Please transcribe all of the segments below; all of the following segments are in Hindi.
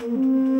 Música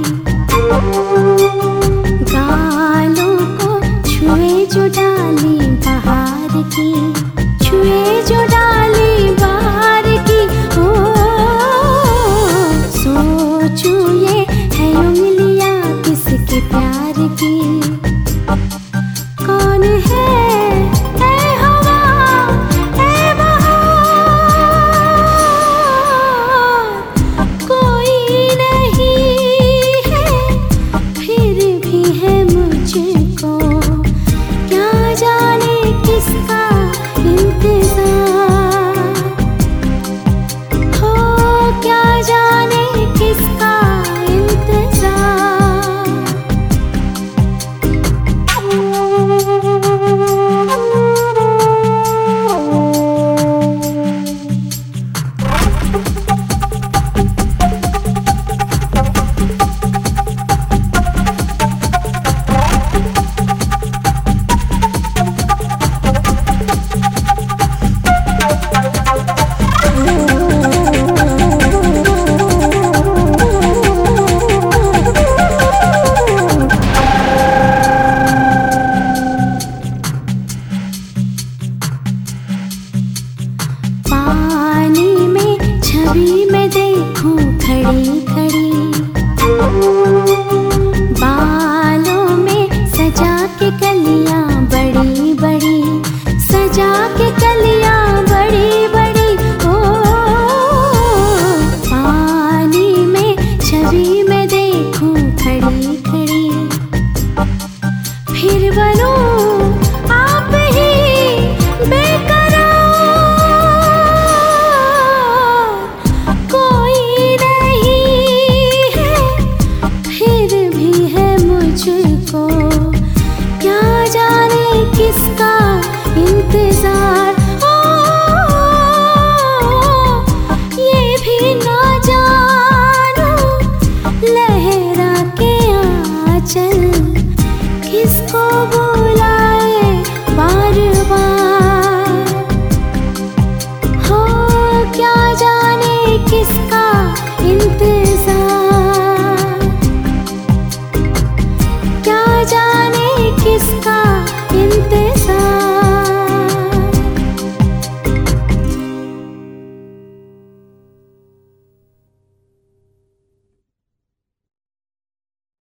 छूए है उंगलियाँ किसके प्यार की? छवि में खड़ी बालों में सजा के बड़ी बड़ी, सजा के बड़ी बड़ी। ओ, पानी में, छवि में खड़ी। फिर बनो